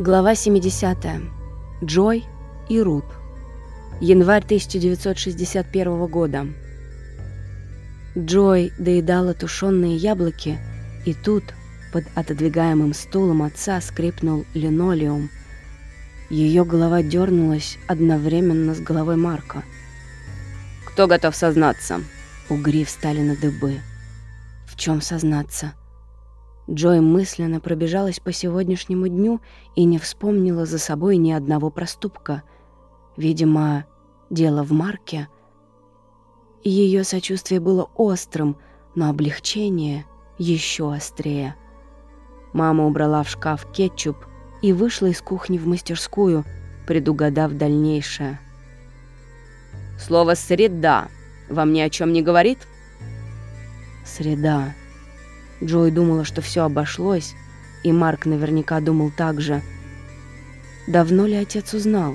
Глава 70. Джой и Рут. Январь 1961 года. Джой доедала тушеные яблоки, и тут под отодвигаемым стулом отца скрипнул линолеум. Ее голова дернулась одновременно с головой Марка. «Кто готов сознаться?» Угри встали на дыбы. В чем сознаться? Джой мысленно пробежалась по сегодняшнему дню и не вспомнила за собой ни одного проступка. Видимо, дело в Марке. Ее сочувствие было острым, но облегчение еще острее. Мама убрала в шкаф кетчуп и вышла из кухни в мастерскую, предугадав дальнейшее. «Слово «среда» вам ни о чем не говорит?» «Среда», Джой думала, что все обошлось, и Марк наверняка думал так же. Давно ли отец узнал?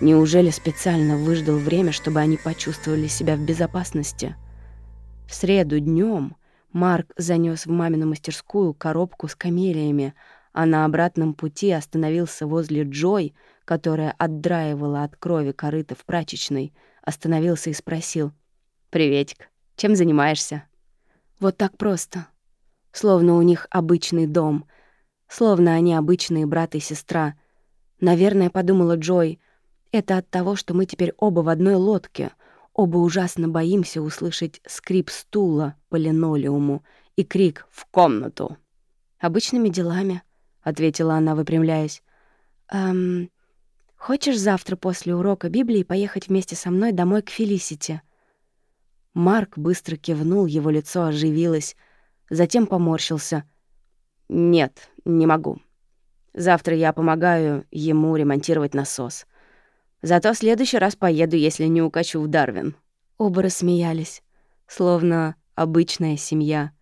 Неужели специально выждал время, чтобы они почувствовали себя в безопасности? В среду днем Марк занес в мамину мастерскую коробку с камелиями, а на обратном пути остановился возле Джой, которая отдраивала от крови корыто в прачечной, остановился и спросил. «Приветик, чем занимаешься?» Вот так просто словно у них обычный дом, словно они обычные брат и сестра. Наверное, подумала Джой, это от того, что мы теперь оба в одной лодке, оба ужасно боимся услышать скрип стула по линолеуму и крик «в комнату». «Обычными делами», — ответила она, выпрямляясь. «Эм, хочешь завтра после урока Библии поехать вместе со мной домой к Фелисите?» Марк быстро кивнул, его лицо оживилось — затем поморщился. «Нет, не могу. Завтра я помогаю ему ремонтировать насос. Зато в следующий раз поеду, если не укачу в Дарвин». Оба рассмеялись, словно обычная семья.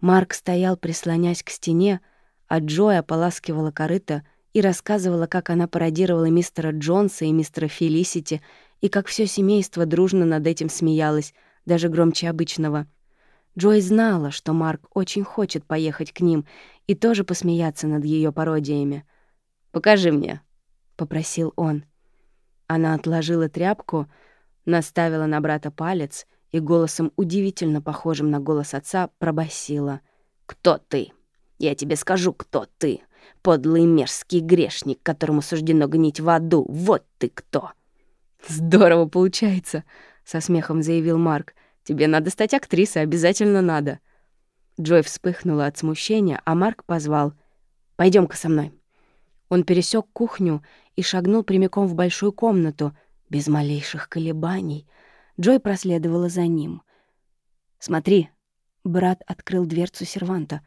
Марк стоял, прислонясь к стене, а Джой ополаскивала корыто и рассказывала, как она пародировала мистера Джонса и мистера Фелисити, и как все семейство дружно над этим смеялось, даже громче обычного — Джой знала, что Марк очень хочет поехать к ним и тоже посмеяться над ее пародиями. «Покажи мне», — попросил он. Она отложила тряпку, наставила на брата палец и голосом, удивительно похожим на голос отца, пробасила. «Кто ты? Я тебе скажу, кто ты. Подлый мерзкий грешник, которому суждено гнить в аду. Вот ты кто!» «Здорово получается», — со смехом заявил Марк. Тебе надо стать актрисой, обязательно надо». Джой вспыхнула от смущения, а Марк позвал. пойдем ка со мной». Он пересек кухню и шагнул прямиком в большую комнату, без малейших колебаний. Джой проследовала за ним. «Смотри», — брат открыл дверцу серванта.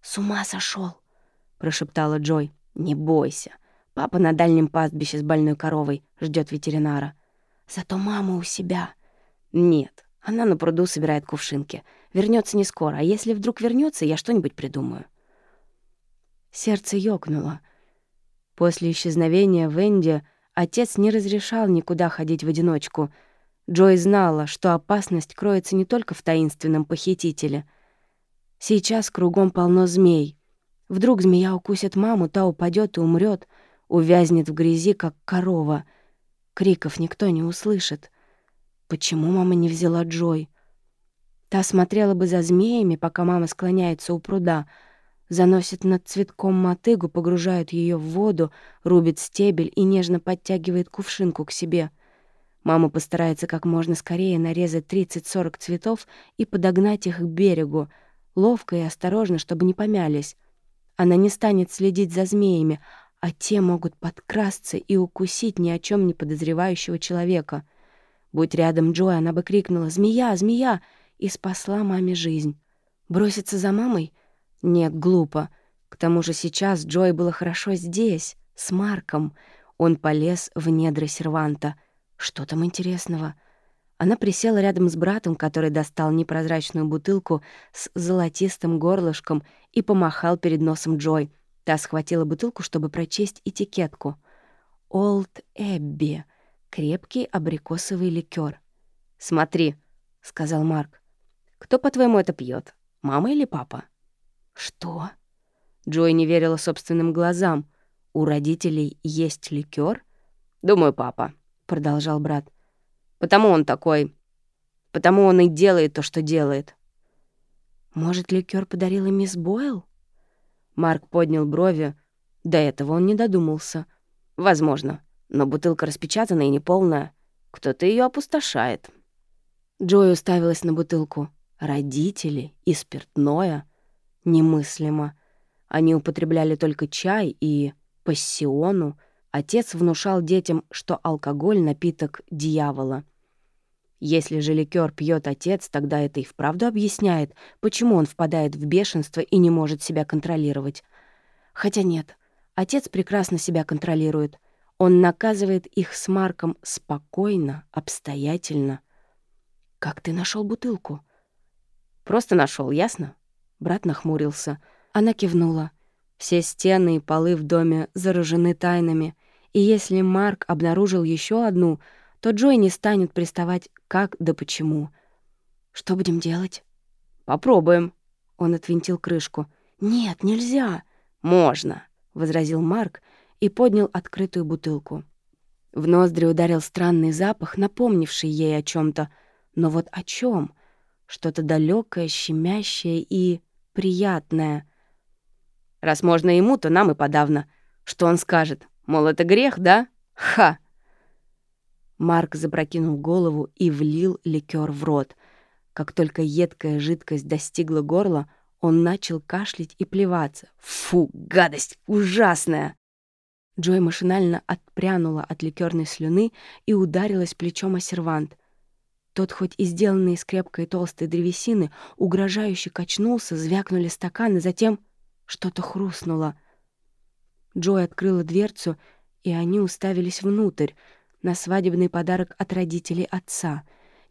«С ума сошел, прошептала Джой. «Не бойся. Папа на дальнем пастбище с больной коровой ждет ветеринара. Зато мама у себя». «Нет, она на пруду собирает кувшинки. Вернется не скоро, а если вдруг вернется, я что-нибудь придумаю. Сердце ёкнуло. После исчезновения Венди отец не разрешал никуда ходить в одиночку. Джой знала, что опасность кроется не только в таинственном похитителе. Сейчас кругом полно змей. Вдруг змея укусит маму, та упадет и умрет, увязнет в грязи, как корова. Криков никто не услышит. Почему мама не взяла Джой? Та смотрела бы за змеями, пока мама склоняется у пруда, заносит над цветком мотыгу, погружает ее в воду, рубит стебель и нежно подтягивает кувшинку к себе. Мама постарается как можно скорее нарезать 30-40 цветов и подогнать их к берегу, ловко и осторожно, чтобы не помялись. Она не станет следить за змеями, а те могут подкрасться и укусить ни о чем не подозревающего человека. Будь рядом Джой, она бы крикнула «Змея! Змея!» и спасла маме жизнь. Броситься за мамой? Нет, глупо. К тому же сейчас Джой было хорошо здесь, с Марком. Он полез в недра серванта. Что там интересного? Она присела рядом с братом, который достал непрозрачную бутылку с золотистым горлышком и помахал перед носом Джой. Та схватила бутылку, чтобы прочесть этикетку. «Олд Эбби», крепкий абрикосовый ликер. «Смотри», — сказал Марк. «Кто, по-твоему, это пьет? Мама или папа?» «Что?» Джой не верила собственным глазам. «У родителей есть ликер? «Думаю, папа», — продолжал брат. «Потому он такой. Потому он и делает то, что делает». «Может, ликер подарила мисс Бойл?» Марк поднял брови. До этого он не додумался. «Возможно, но бутылка распечатана и неполная. Кто-то ее опустошает». Джой уставилась на бутылку. Родители и спиртное? Немыслимо. Они употребляли только чай и пассиону. Отец внушал детям, что алкоголь — напиток дьявола. Если же ликер пьет отец, тогда это и вправду объясняет, почему он впадает в бешенство и не может себя контролировать. Хотя нет, отец прекрасно себя контролирует. Он наказывает их с Марком спокойно, обстоятельно — «Как ты нашел бутылку?» «Просто нашел, ясно?» Брат нахмурился. Она кивнула. Все стены и полы в доме заражены тайнами, и если Марк обнаружил еще одну, то Джой не станет приставать как да почему. «Что будем делать?» «Попробуем». Он отвинтил крышку. «Нет, нельзя». «Можно», — возразил Марк и поднял открытую бутылку. В ноздри ударил странный запах, напомнивший ей о чем то но вот о чем? Что-то далекое, щемящее и приятное. Раз можно ему, то нам и подавно. Что он скажет? Мол, это грех, да? Ха! Марк запрокинул голову и влил ликер в рот. Как только едкая жидкость достигла горла, он начал кашлять и плеваться. «Фу, гадость! Ужасная!» Джой машинально отпрянула от ликерной слюны и ударилась плечом о сервант. Тот, хоть и сделанный из крепкой толстой древесины, угрожающе качнулся, звякнули стаканы, затем что-то хрустнуло. Джой открыла дверцу, и они уставились внутрь, на свадебный подарок от родителей отца.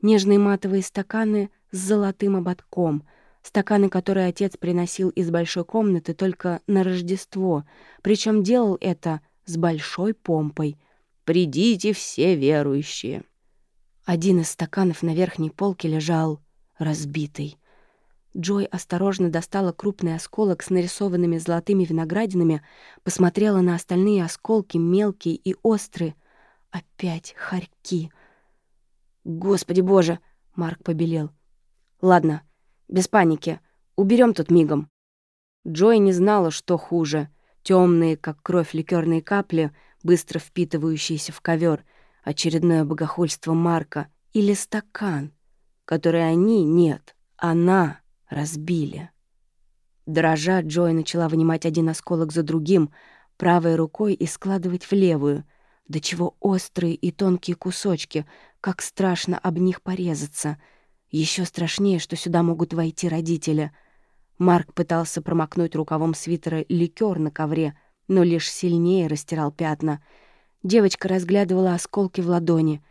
Нежные матовые стаканы с золотым ободком, стаканы, которые отец приносил из большой комнаты только на Рождество, причем делал это с большой помпой. «Придите все верующие!» Один из стаканов на верхней полке лежал разбитый. Джой осторожно достала крупный осколок с нарисованными золотыми виноградинами, посмотрела на остальные осколки, мелкие и острые. Опять хорьки. «Господи боже!» — Марк побелел. «Ладно, без паники. Уберем тут мигом». Джой не знала, что хуже. Темные, как кровь, ликерные капли, быстро впитывающиеся в ковер — очередное богохульство Марка или стакан, который они, нет, она разбили. Дрожа, Джой начала вынимать один осколок за другим, правой рукой и складывать в левую. До чего острые и тонкие кусочки, как страшно об них порезаться. Еще страшнее, что сюда могут войти родители. Марк пытался промокнуть рукавом свитера ликер на ковре, но лишь сильнее растирал пятна — Девочка разглядывала осколки в ладони.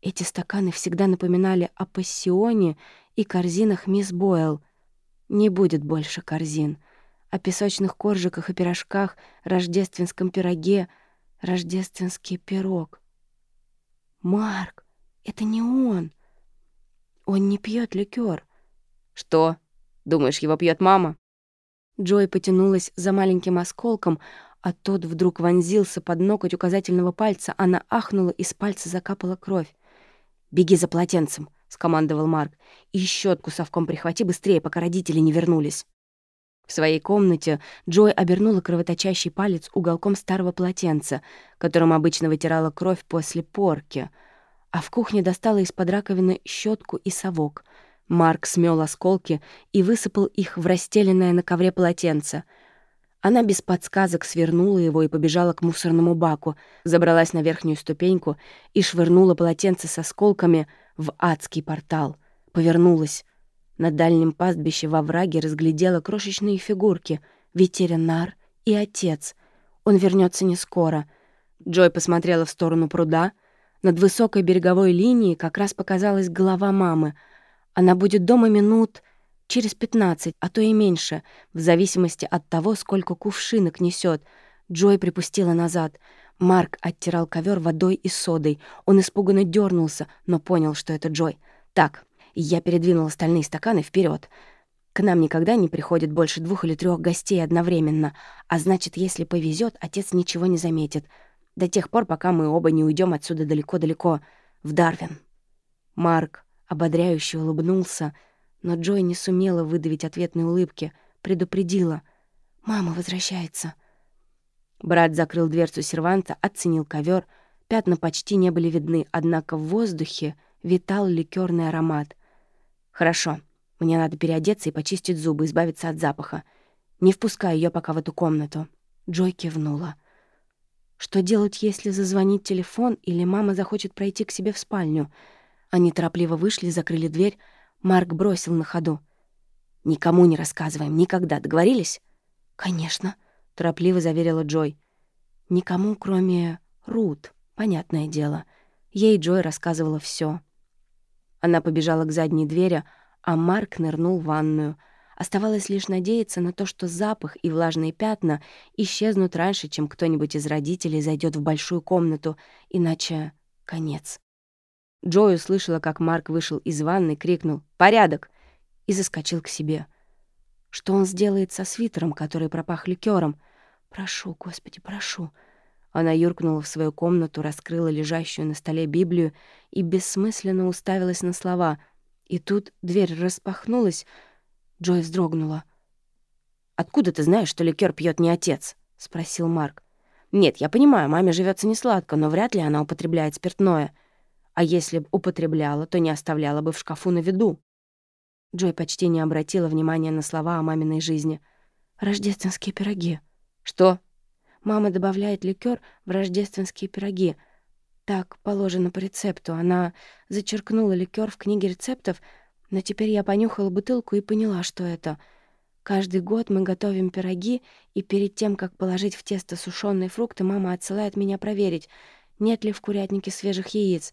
Эти стаканы всегда напоминали о пассионе и корзинах мисс Бойл. Не будет больше корзин. О песочных коржиках и пирожках, рождественском пироге, рождественский пирог. «Марк, это не он. Он не пьет ликер. «Что? Думаешь, его пьет мама?» Джой потянулась за маленьким осколком, а тот вдруг вонзился под ноготь указательного пальца. Она ахнула, и с пальца закапала кровь. «Беги за полотенцем», — скомандовал Марк. «И щетку совком прихвати быстрее, пока родители не вернулись». В своей комнате Джой обернула кровоточащий палец уголком старого полотенца, которым обычно вытирала кровь после порки, а в кухне достала из-под раковины щетку и совок. Марк смел осколки и высыпал их в расстеленное на ковре полотенце — она без подсказок свернула его и побежала к мусорному баку, забралась на верхнюю ступеньку и швырнула полотенце с осколками в адский портал. Повернулась. На дальнем пастбище во враге разглядела крошечные фигурки — ветеринар и отец. Он вернется не скоро. Джой посмотрела в сторону пруда. Над высокой береговой линией как раз показалась голова мамы. Она будет дома минут Через пятнадцать, а то и меньше, в зависимости от того, сколько кувшинок несет. Джой припустила назад. Марк оттирал ковер водой и содой. Он испуганно дернулся, но понял, что это Джой. «Так, я передвинул остальные стаканы вперед. К нам никогда не приходит больше двух или трех гостей одновременно, а значит, если повезет, отец ничего не заметит. До тех пор, пока мы оба не уйдем отсюда далеко-далеко, в Дарвин. Марк ободряюще улыбнулся, но Джой не сумела выдавить ответной улыбки, предупредила. «Мама возвращается». Брат закрыл дверцу серванта, оценил ковер. Пятна почти не были видны, однако в воздухе витал ликерный аромат. «Хорошо, мне надо переодеться и почистить зубы, избавиться от запаха. Не впускай ее пока в эту комнату». Джой кивнула. Что делать, если зазвонит телефон или мама захочет пройти к себе в спальню? Они торопливо вышли, закрыли дверь. Марк бросил на ходу. «Никому не рассказываем, никогда. Договорились?» «Конечно», — торопливо заверила Джой. «Никому, кроме Рут, понятное дело. Ей Джой рассказывала все. Она побежала к задней двери, а Марк нырнул в ванную. Оставалось лишь надеяться на то, что запах и влажные пятна исчезнут раньше, чем кто-нибудь из родителей зайдет в большую комнату, иначе конец. Джой услышала, как Марк вышел из ванны, крикнул «Порядок!» и заскочил к себе. Что он сделает со свитером, который пропах ликером? «Прошу, Господи, прошу!» Она юркнула в свою комнату, раскрыла лежащую на столе Библию и бессмысленно уставилась на слова. И тут дверь распахнулась. Джой вздрогнула. «Откуда ты знаешь, что ликер пьет не отец?» — спросил Марк. «Нет, я понимаю, маме живется несладко, но вряд ли она употребляет спиртное. А если бы употребляла, то не оставляла бы в шкафу на виду». Джой почти не обратила внимания на слова о маминой жизни. «Рождественские пироги». «Что?» Мама добавляет ликер в рождественские пироги. Так положено по рецепту. Она зачеркнула ликер в книге рецептов, но теперь я понюхала бутылку и поняла, что это. Каждый год мы готовим пироги, и перед тем, как положить в тесто сушеные фрукты, мама отсылает меня проверить, нет ли в курятнике свежих яиц.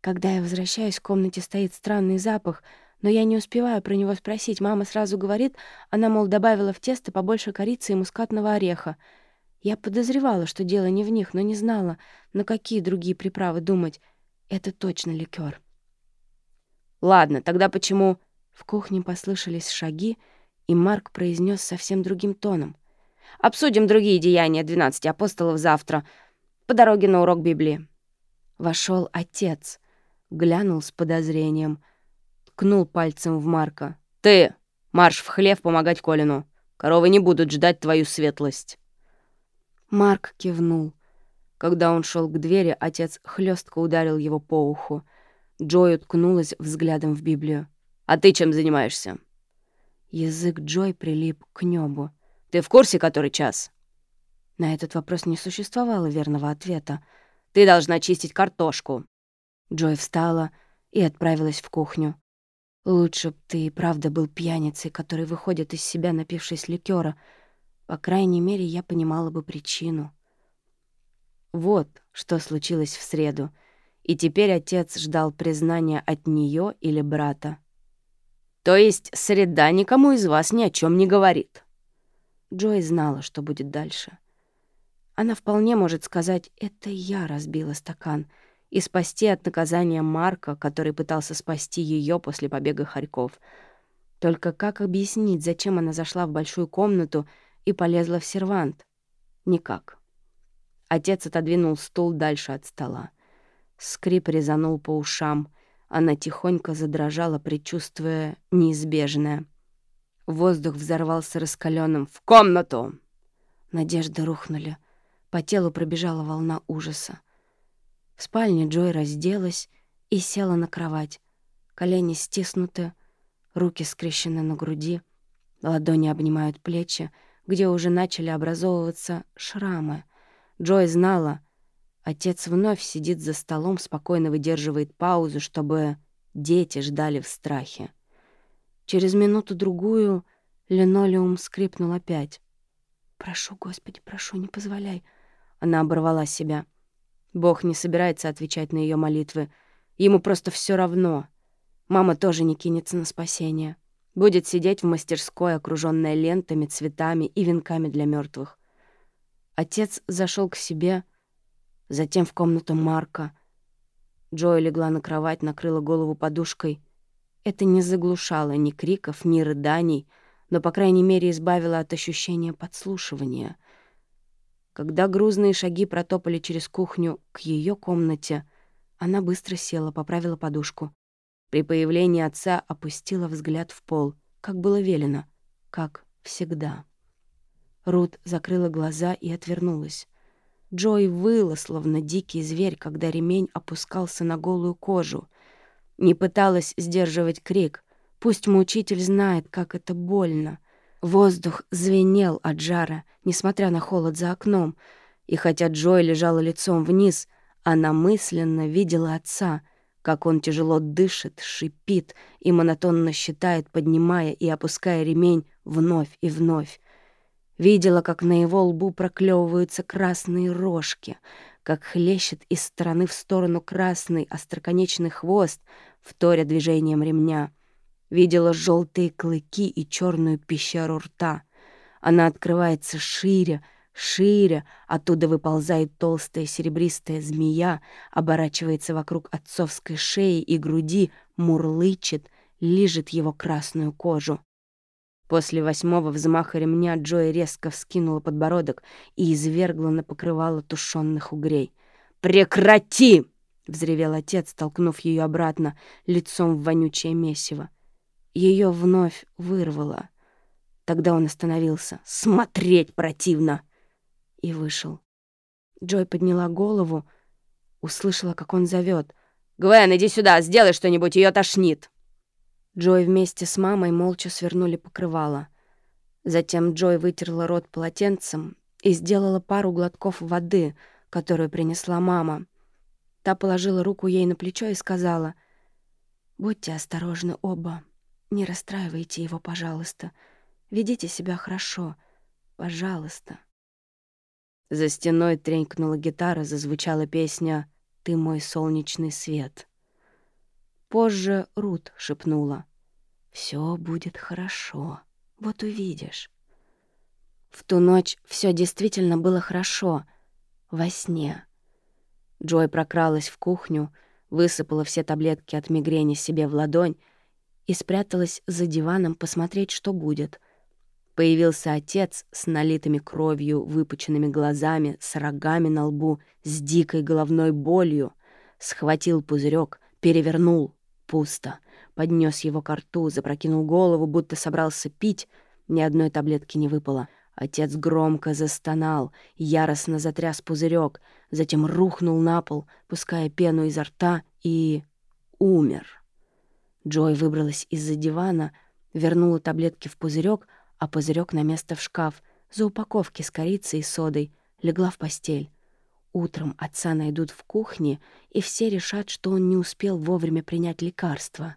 Когда я возвращаюсь, в комнате стоит странный запах, но я не успеваю про него спросить. Мама сразу говорит, она, мол, добавила в тесто побольше корицы и мускатного ореха. Я подозревала, что дело не в них, но не знала, на какие другие приправы думать. Это точно ликер. «Ладно, тогда почему...» В кухне послышались шаги, и Марк произнес совсем другим тоном. «Обсудим другие деяния двенадцати апостолов завтра, по дороге на урок Библии». Вошел отец, глянул с подозрением, ткнул пальцем в Марка. «Ты! Марш в хлев помогать Колину! Коровы не будут ждать твою светлость!» Марк кивнул. Когда он шел к двери, отец хлестко ударил его по уху. Джой уткнулась взглядом в Библию. «А ты чем занимаешься?» Язык Джой прилип к небу. «Ты в курсе, который час?» На этот вопрос не существовало верного ответа. «Ты должна чистить картошку». Джой встала и отправилась в кухню. «Лучше б ты и правда был пьяницей, который выходит из себя, напившись ликера, по крайней мере, я понимала бы причину. Вот что случилось в среду, и теперь отец ждал признания от нее или брата. «То есть среда никому из вас ни о чем не говорит?» Джой знала, что будет дальше. Она вполне может сказать «это я разбила стакан» и спасти от наказания Марка, который пытался спасти ее после побега Харьков. Только как объяснить, зачем она зашла в большую комнату — и полезла в сервант. Никак. Отец отодвинул стул дальше от стола. Скрип резанул по ушам. Она тихонько задрожала, предчувствуя неизбежное. Воздух взорвался раскаленным. «В комнату!» Надежды рухнули. По телу пробежала волна ужаса. В спальне Джой разделась и села на кровать. Колени стиснуты, руки скрещены на груди, ладони обнимают плечи, где уже начали образовываться шрамы. Джой знала, отец вновь сидит за столом, спокойно выдерживает паузу, чтобы дети ждали в страхе. Через минуту-другую линолеум скрипнул опять. «Прошу, Господи, прошу, не позволяй». Она оборвала себя. Бог не собирается отвечать на ее молитвы. Ему просто все равно. Мама тоже не кинется на спасение. Будет сидеть в мастерской, окружённая лентами, цветами и венками для мёртвых. Отец зашёл к себе, затем в комнату Марка. Джой легла на кровать, накрыла голову подушкой. Это не заглушало ни криков, ни рыданий, но, по крайней мере, избавило от ощущения подслушивания. Когда грузные шаги протопали через кухню к ее комнате, она быстро села, поправила подушку. При появлении отца опустила взгляд в пол, как было велено, как всегда. Рут закрыла глаза и отвернулась. Джой выла, словно дикий зверь, когда ремень опускался на голую кожу. Не пыталась сдерживать крик. Пусть мучитель знает, как это больно. Воздух звенел от жара, несмотря на холод за окном. И хотя Джой лежала лицом вниз, она мысленно видела отца, как он тяжело дышит, шипит и монотонно считает, поднимая и опуская ремень вновь и вновь. Видела, как на его лбу проклевываются красные рожки, как хлещет из стороны в сторону красный остроконечный хвост, вторя движением ремня. Видела желтые клыки и черную пещеру рта. Она открывается шире, шире, оттуда выползает толстая серебристая змея, оборачивается вокруг отцовской шеи и груди, мурлычет, лижет его красную кожу. После восьмого взмаха ремня Джои резко вскинула подбородок и извергла на покрывало тушенных угрей. «Прекрати!» — взревел отец, толкнув ее обратно, лицом в вонючее месиво. Ее вновь вырвало. Тогда он остановился. «Смотреть противно!» И вышел. Джой подняла голову, услышала, как он зовет. «Гвен, иди сюда, сделай что-нибудь, ее тошнит!» Джой вместе с мамой молча свернули покрывало. Затем Джой вытерла рот полотенцем и сделала пару глотков воды, которую принесла мама. Та положила руку ей на плечо и сказала, «Будьте осторожны оба. Не расстраивайте его, пожалуйста. Ведите себя хорошо. Пожалуйста». За стеной тренькнула гитара, зазвучала песня «Ты мой солнечный свет». Позже Рут шепнула. Все будет хорошо. Вот увидишь. В ту ночь все действительно было хорошо. Во сне. Джой прокралась в кухню, высыпала все таблетки от мигрени себе в ладонь и спряталась за диваном посмотреть, что будет. Появился отец с налитыми кровью, выпученными глазами, с рогами на лбу, с дикой головной болью. Схватил пузырек, перевернул. Пусто поднес его к рту, запрокинул голову, будто собрался пить. Ни одной таблетки не выпало. Отец громко застонал, яростно затряс пузырек, затем рухнул на пол, пуская пену изо рта, и умер. Джой выбралась из-за дивана, вернула таблетки в пузырек, а пузырек на место в шкаф, за упаковки с корицей и содой, легла в постель. Утром отца найдут в кухне, и все решат, что он не успел вовремя принять лекарство.